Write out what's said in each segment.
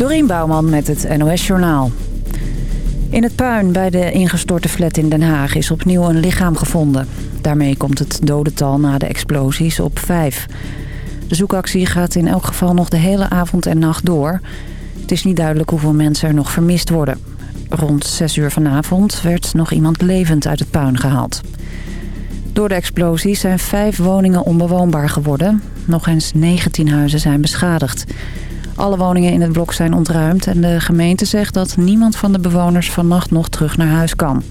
Dorien Bouwman met het NOS Journaal. In het puin bij de ingestorte flat in Den Haag is opnieuw een lichaam gevonden. Daarmee komt het dodental na de explosies op vijf. De zoekactie gaat in elk geval nog de hele avond en nacht door. Het is niet duidelijk hoeveel mensen er nog vermist worden. Rond 6 uur vanavond werd nog iemand levend uit het puin gehaald. Door de explosies zijn vijf woningen onbewoonbaar geworden. Nog eens 19 huizen zijn beschadigd. Alle woningen in het blok zijn ontruimd en de gemeente zegt dat niemand van de bewoners vannacht nog terug naar huis kan.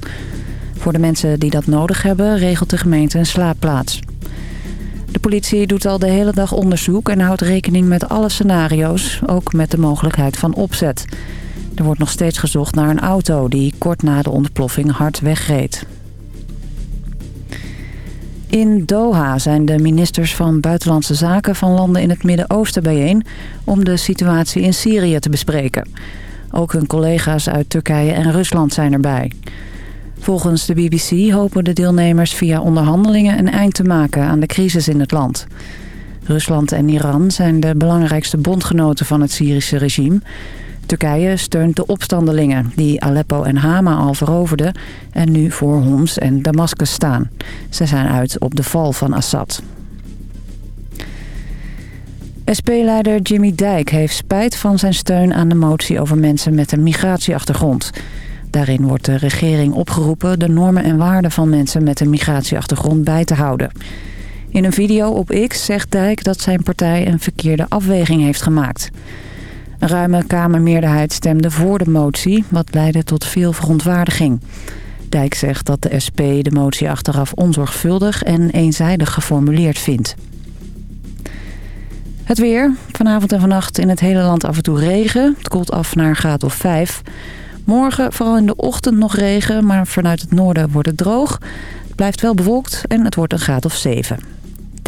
Voor de mensen die dat nodig hebben regelt de gemeente een slaapplaats. De politie doet al de hele dag onderzoek en houdt rekening met alle scenario's, ook met de mogelijkheid van opzet. Er wordt nog steeds gezocht naar een auto die kort na de ontploffing hard wegreed. In Doha zijn de ministers van Buitenlandse Zaken van landen in het Midden-Oosten bijeen... om de situatie in Syrië te bespreken. Ook hun collega's uit Turkije en Rusland zijn erbij. Volgens de BBC hopen de deelnemers via onderhandelingen een eind te maken aan de crisis in het land. Rusland en Iran zijn de belangrijkste bondgenoten van het Syrische regime... Turkije steunt de opstandelingen die Aleppo en Hama al veroverden... en nu voor Homs en Damascus staan. Ze zijn uit op de val van Assad. SP-leider Jimmy Dijk heeft spijt van zijn steun aan de motie over mensen met een migratieachtergrond. Daarin wordt de regering opgeroepen de normen en waarden van mensen met een migratieachtergrond bij te houden. In een video op X zegt Dijk dat zijn partij een verkeerde afweging heeft gemaakt. Een ruime Kamermeerderheid stemde voor de motie, wat leidde tot veel verontwaardiging. Dijk zegt dat de SP de motie achteraf onzorgvuldig en eenzijdig geformuleerd vindt. Het weer. Vanavond en vannacht in het hele land af en toe regen. Het koelt af naar een graad of 5. Morgen vooral in de ochtend nog regen, maar vanuit het noorden wordt het droog. Het blijft wel bewolkt en het wordt een graad of 7.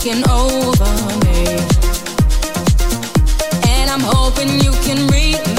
Taking over me. And I'm hoping you can read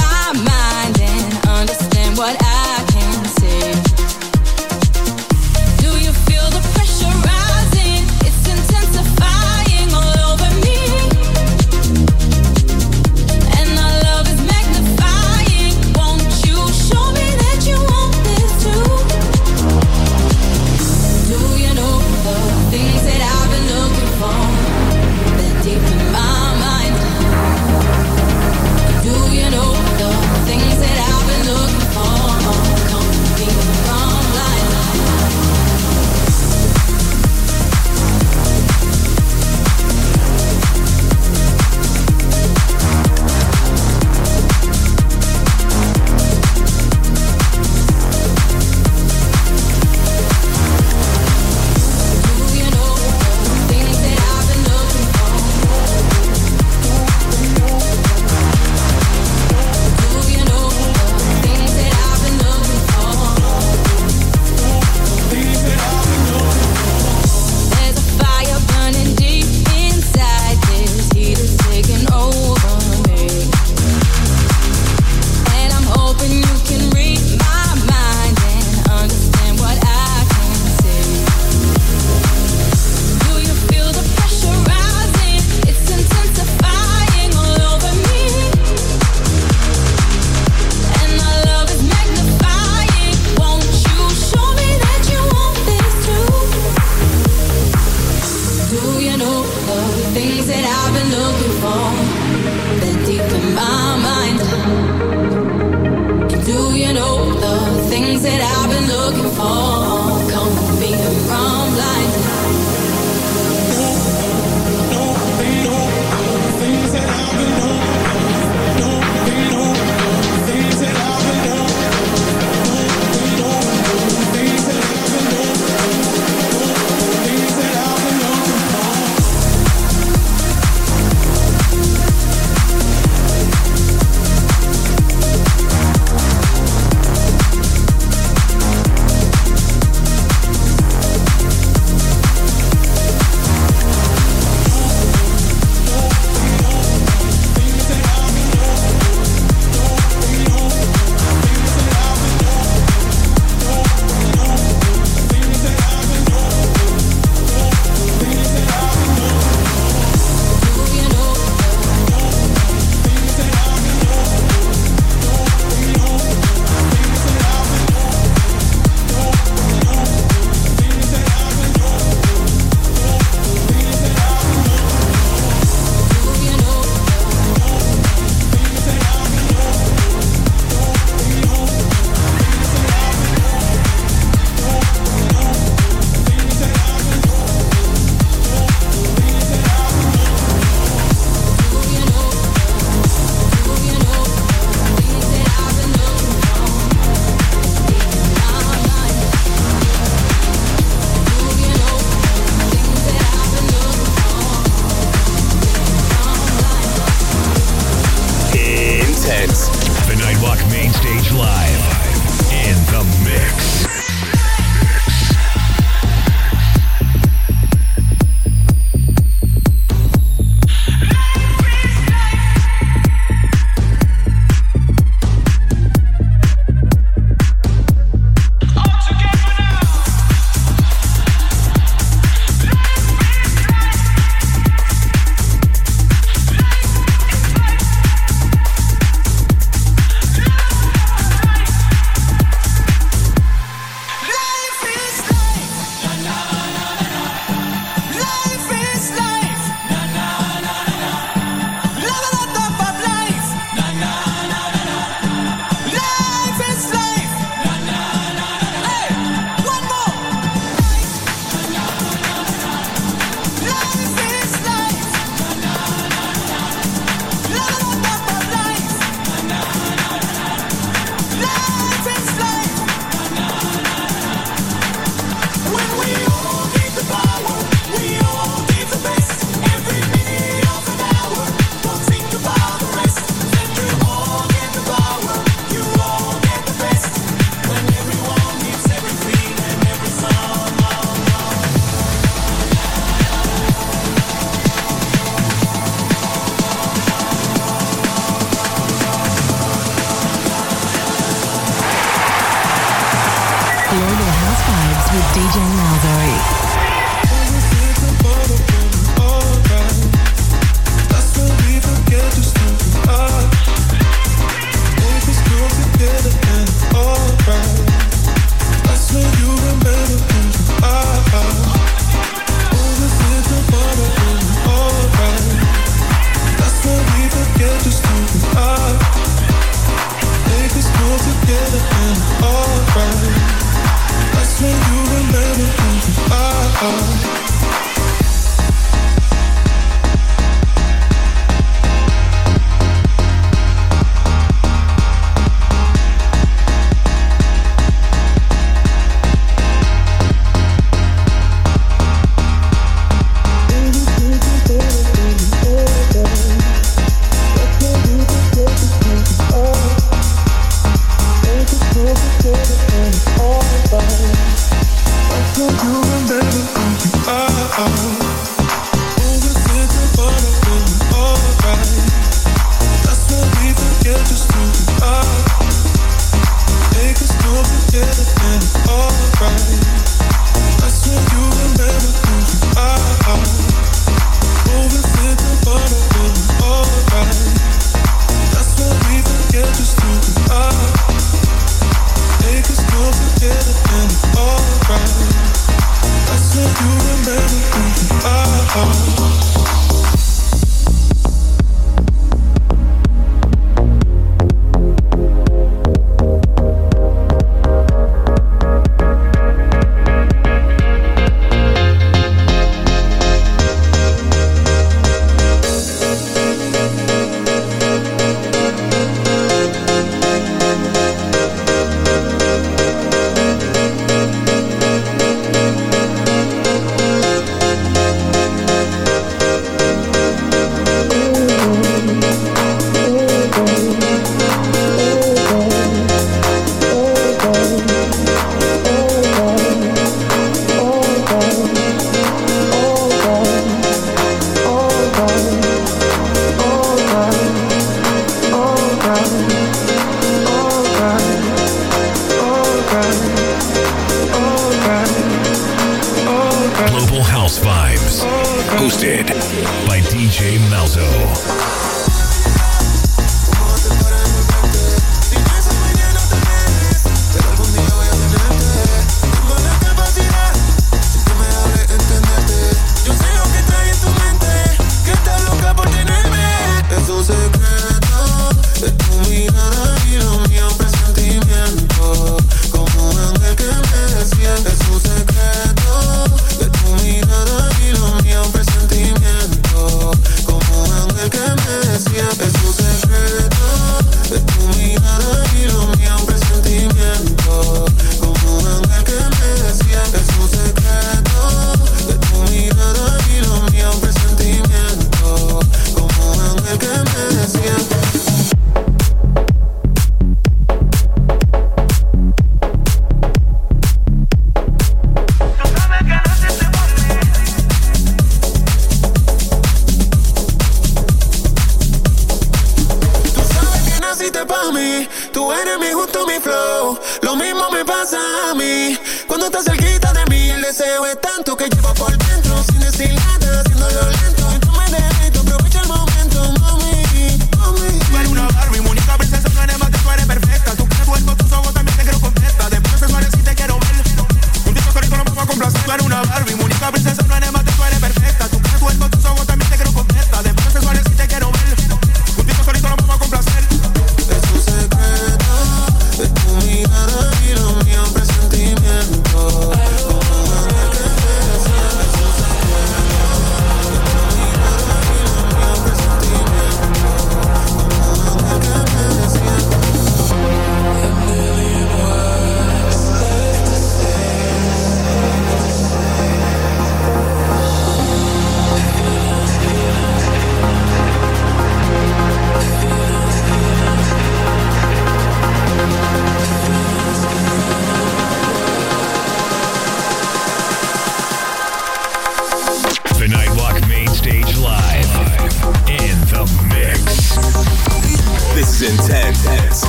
Intense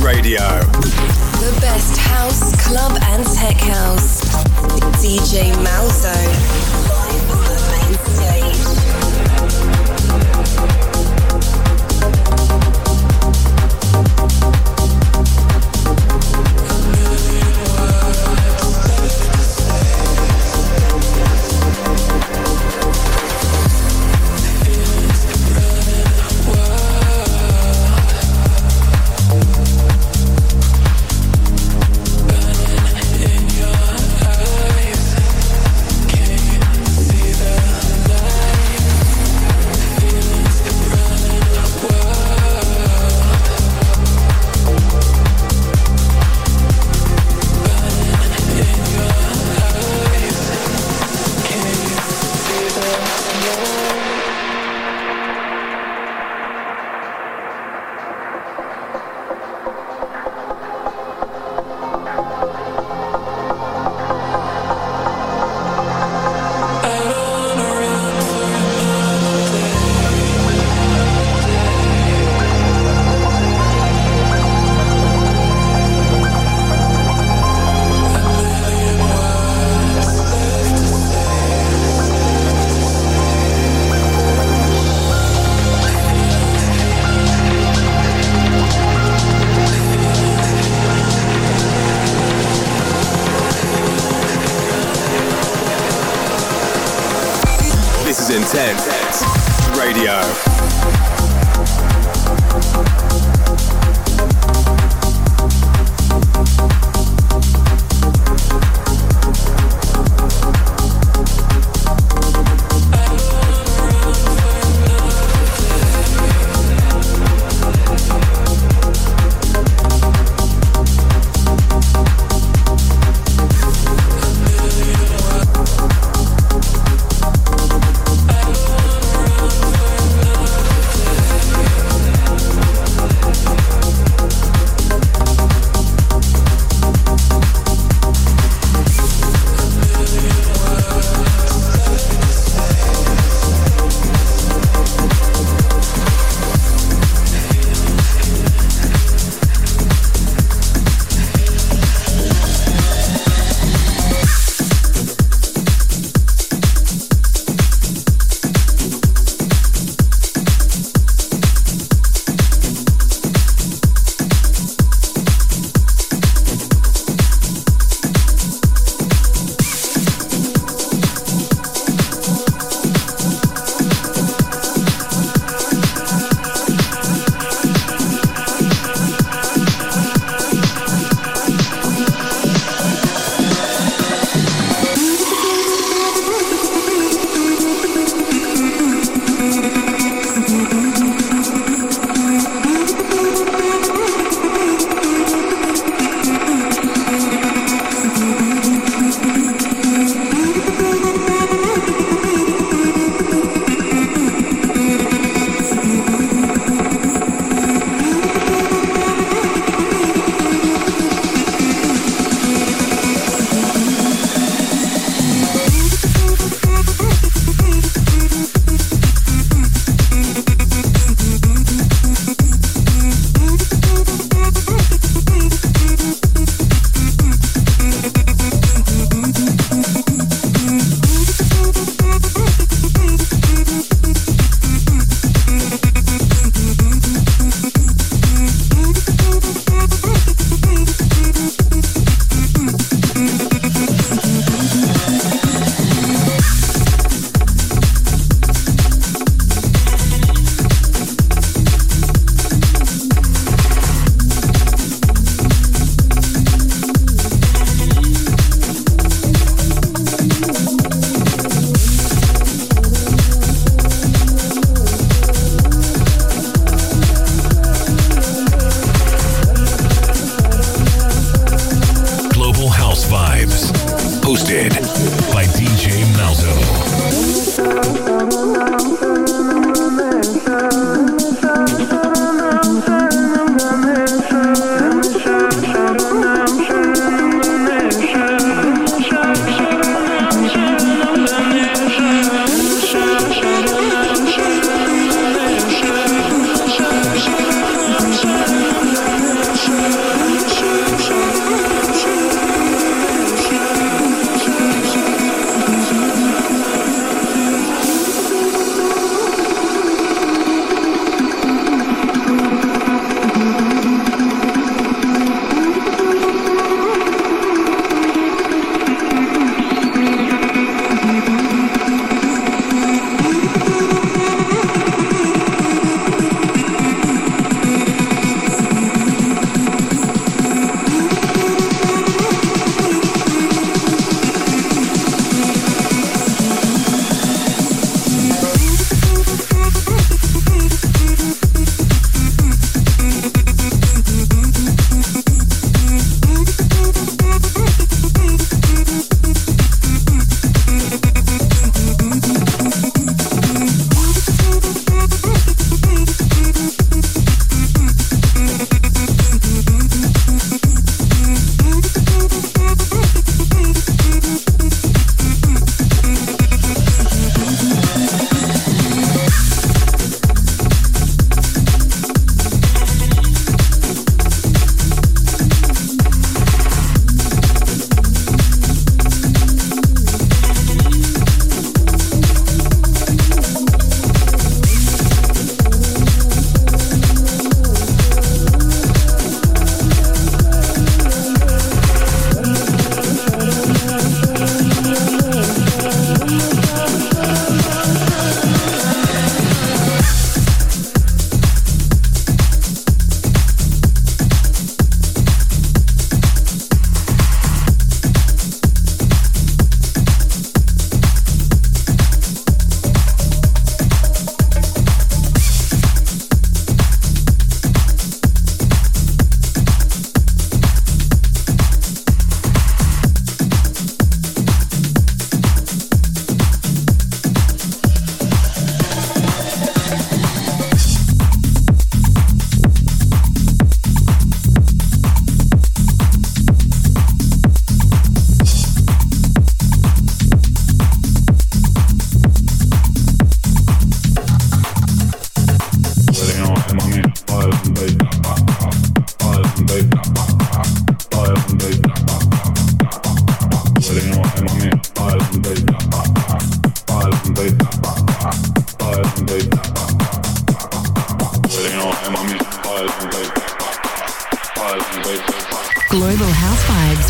Radio. The best house, club, and tech house. DJ Malzo.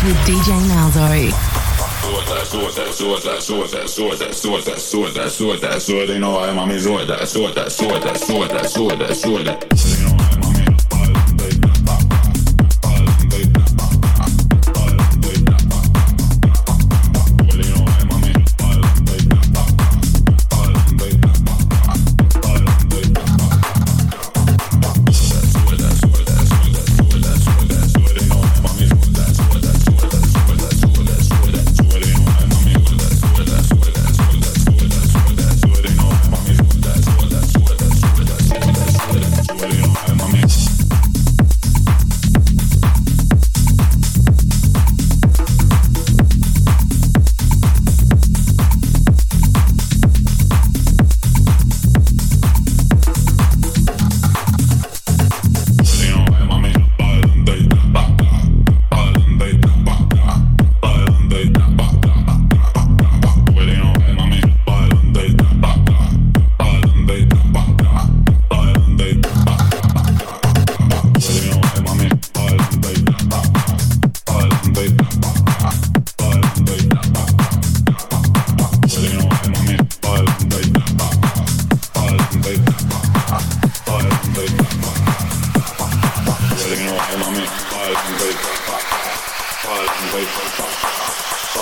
With DJ Malzo.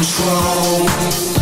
control.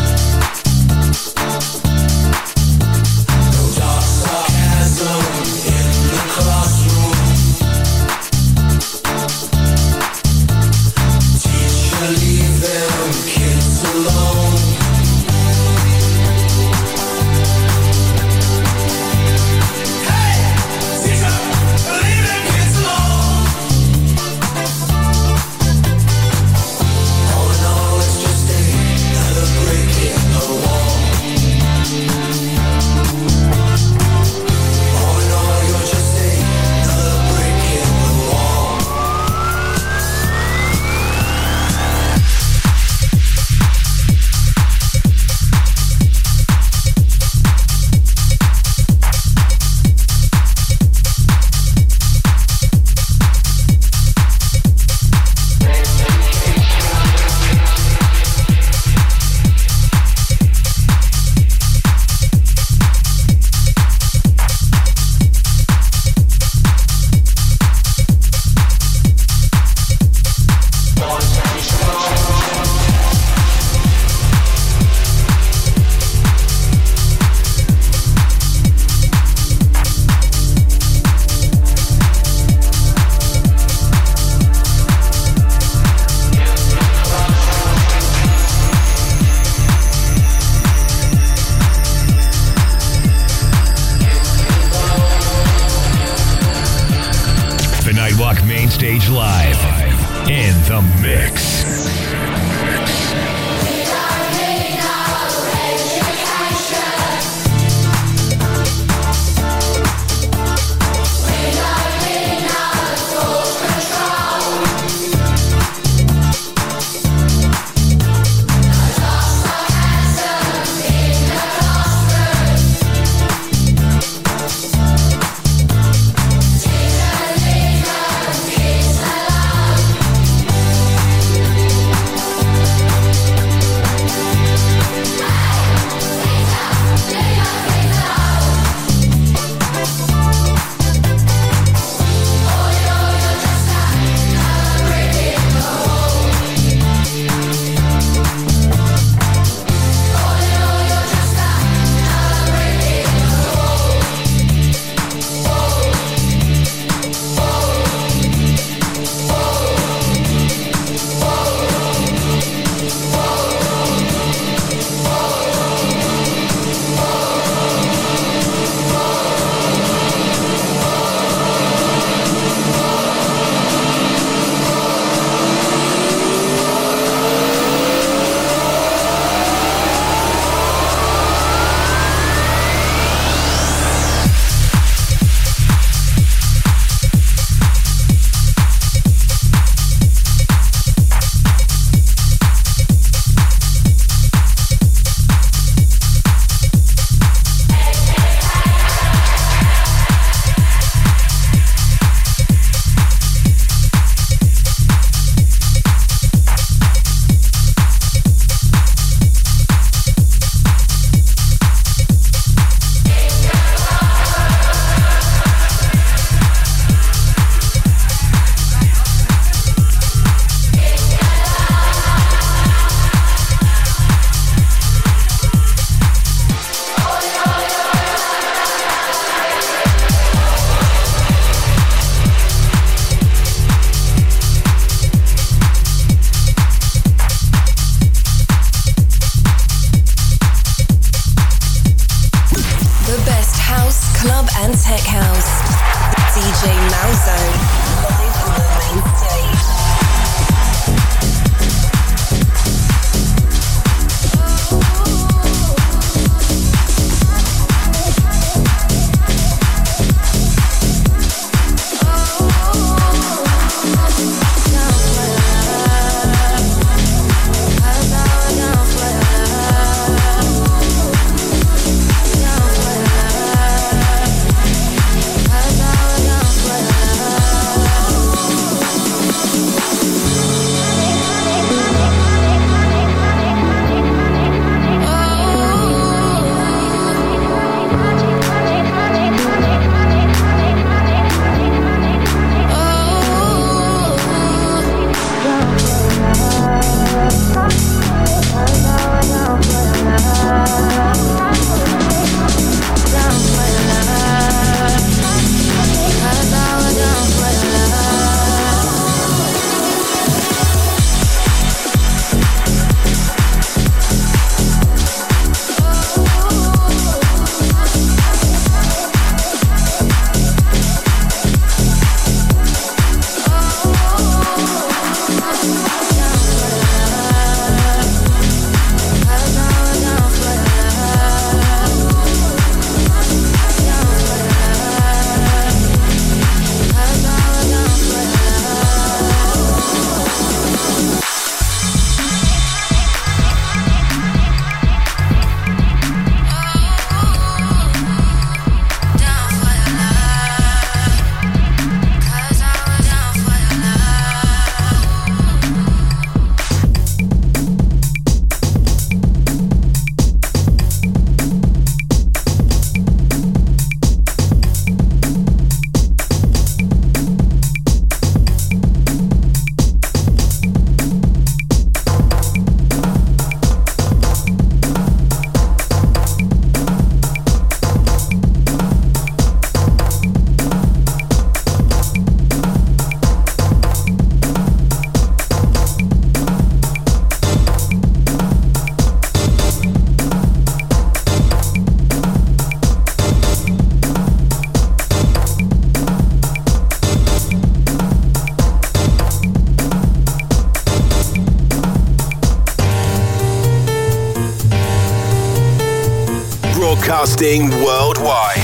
Broadcasting worldwide.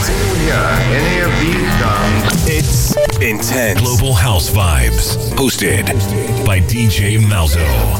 any of these songs. It's intense. Global House Vibes. Hosted by DJ Malzo.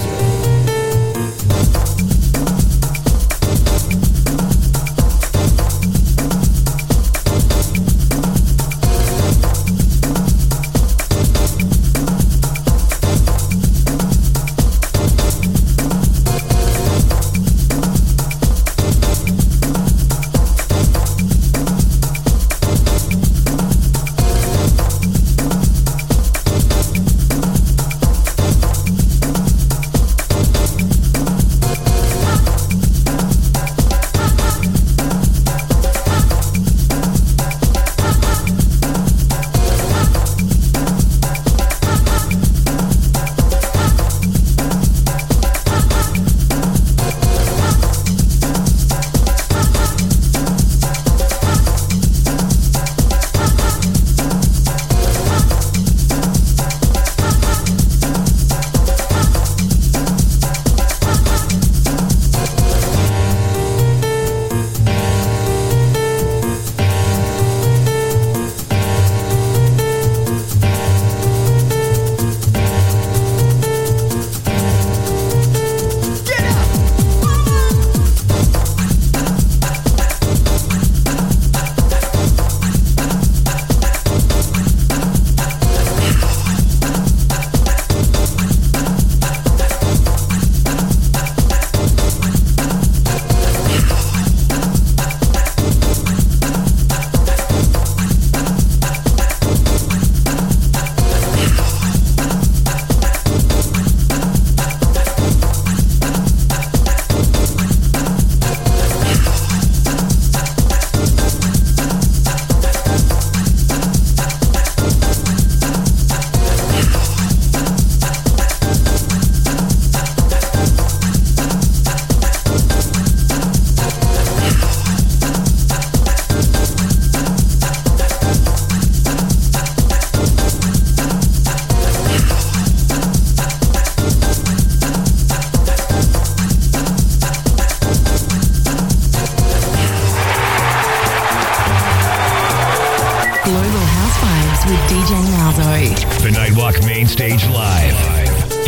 DJ Malzo. The Nightwalk Main Stage Live.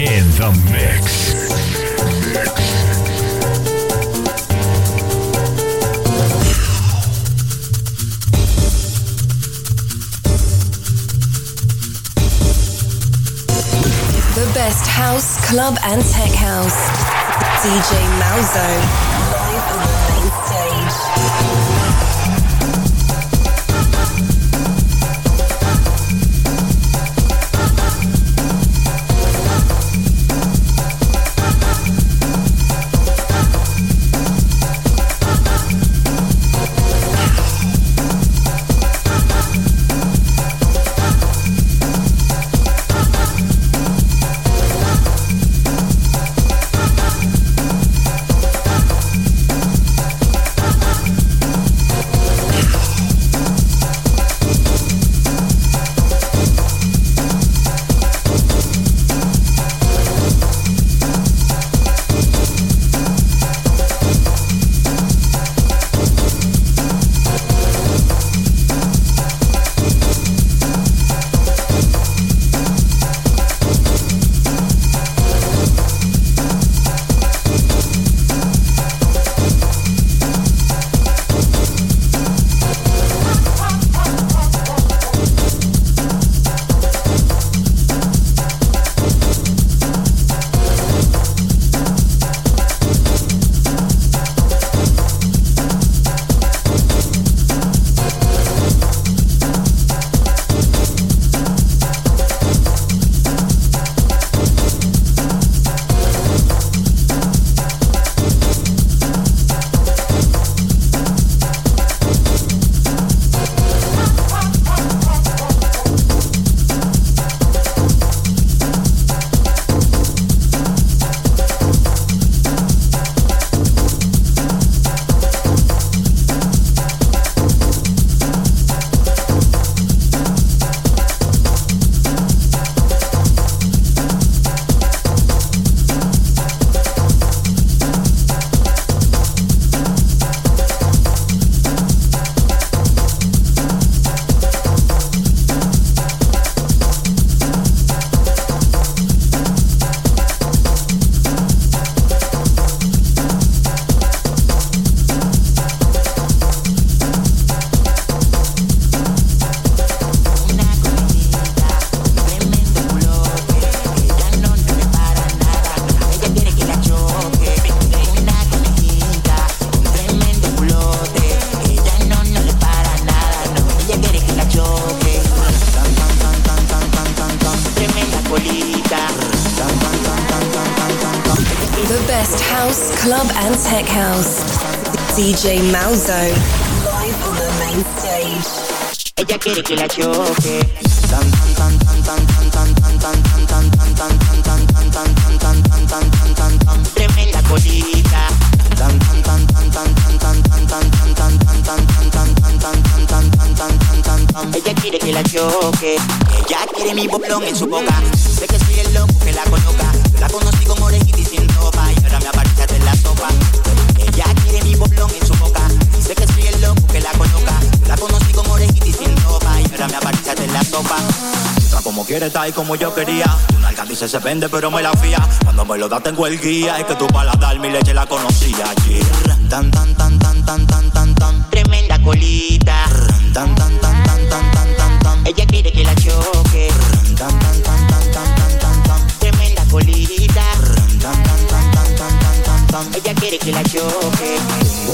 In the mix. The best house, club, and tech house. DJ Malzo. En la sopa. Otra como quiere, está y como yo quería. Una alga dice se vende, pero me la fía. Cuando me lo da, tengo el guía. Es que tu paladar mi leche la conocía. Yeah. Tan, tan, tan, tan, tan, tan, tan, tan. Tremenda colita. Tan, tan, tan, tan, tan, tan, tan, tan. Ella quiere que la choque. Tan, tan, tan, tan, tan, tan, tan, tan. Tremenda colita. Tan, tan, tan, Ella quiere que la choque.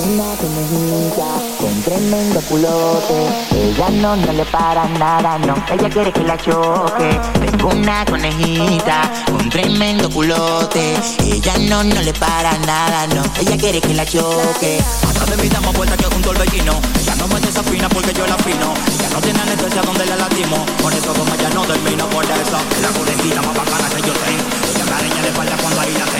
Una conejita con tremendo culote. Ella no, no le para nada, no. Ella quiere que la choque. Tengo una conejita con tremendo culote. Ella no, no le para nada, no. Ella quiere que la choque. Atrás de mí damos vuelta que junto al vecino. Ella no me desafina porque yo la afino. Ella no tiene anestesia donde la latimo. Por eso como ella no termina por eso. Es la conejita más bacana que yo tengo. Ella me de espalda cuando ahí la tengo.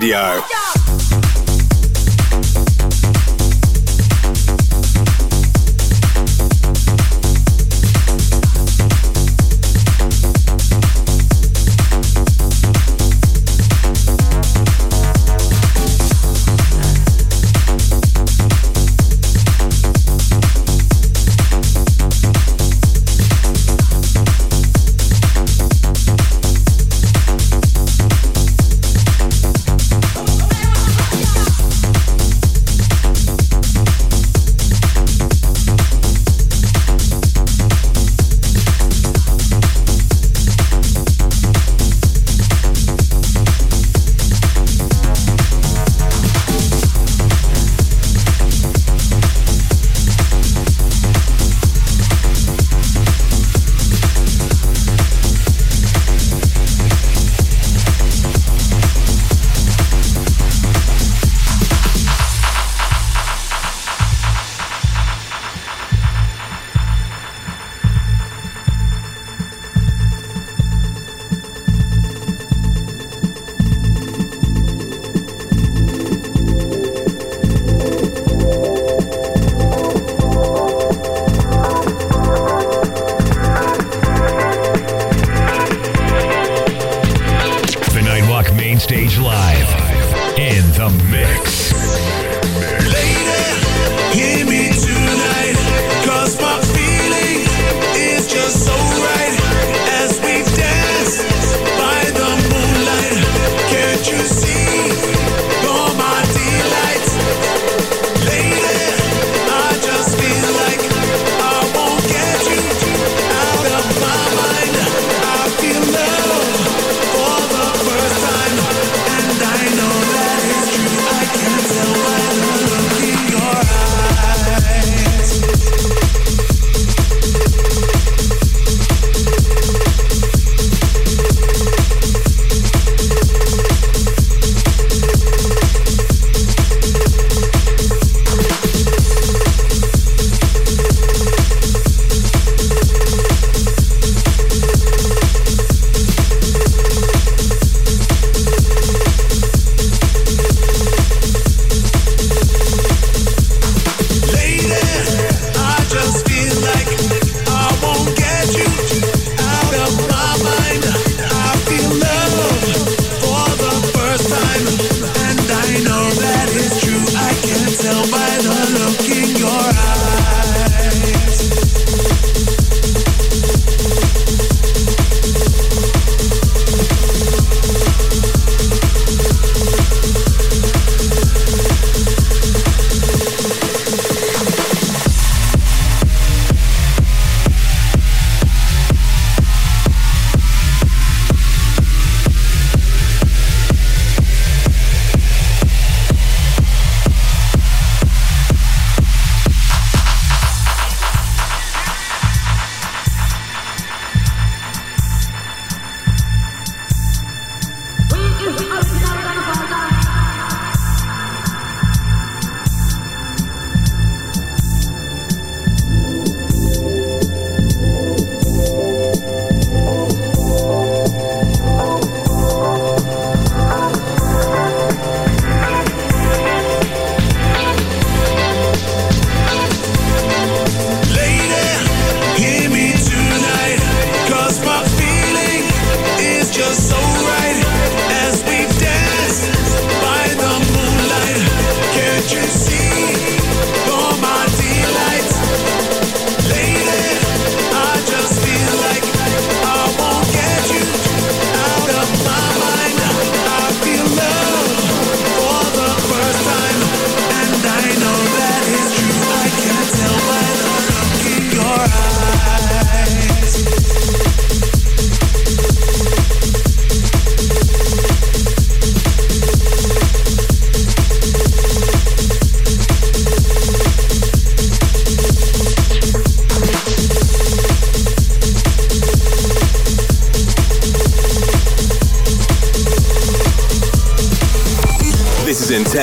Radio.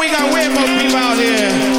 we got way more people out here.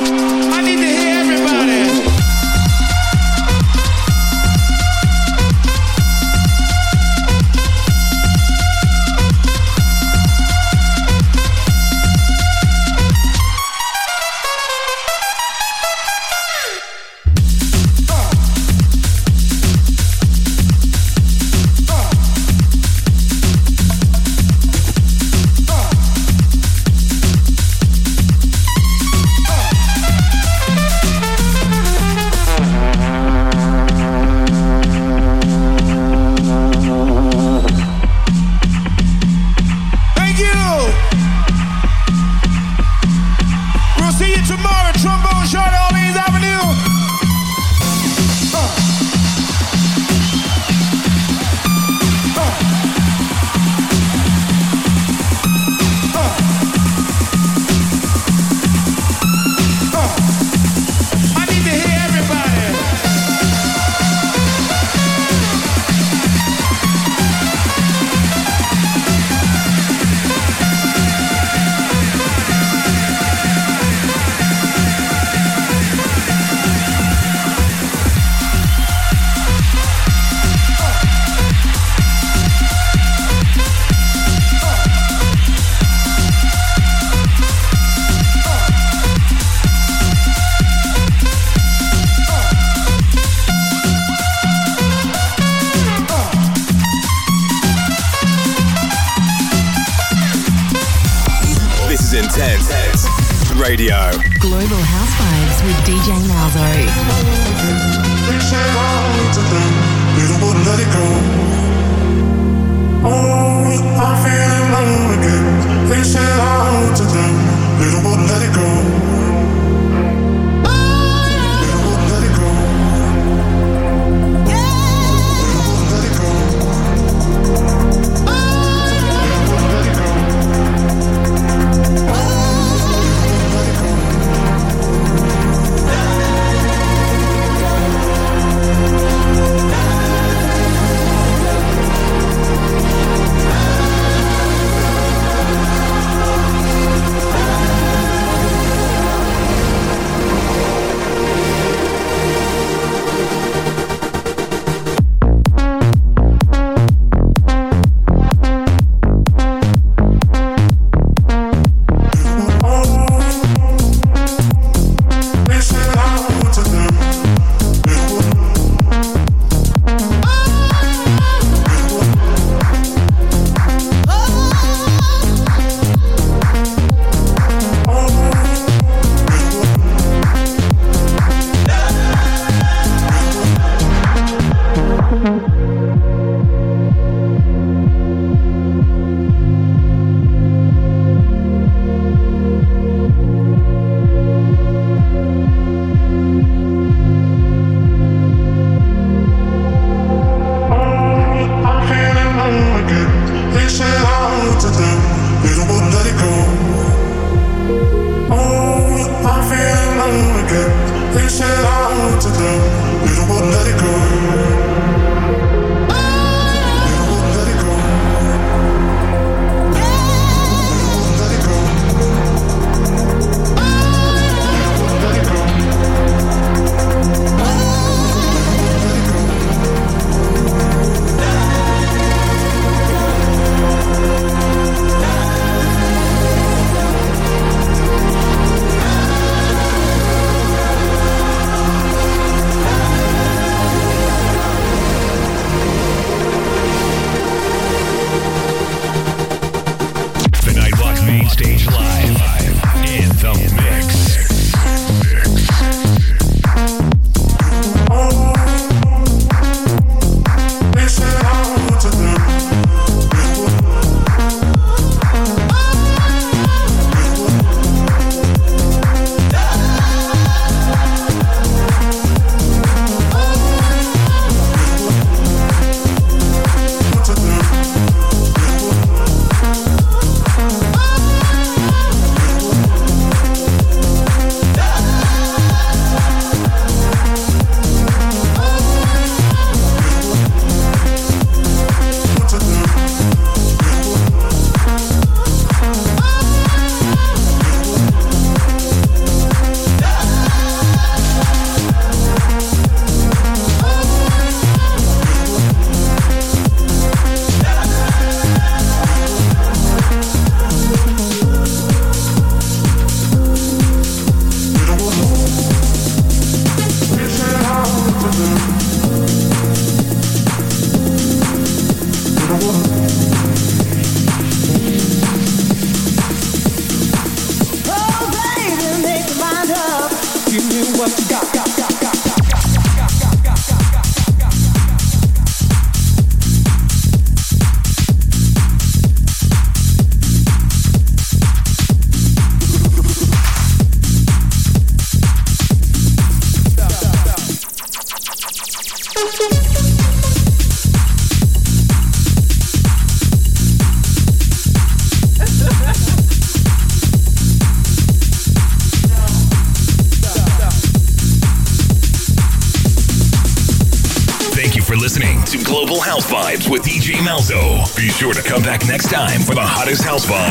is House bomb.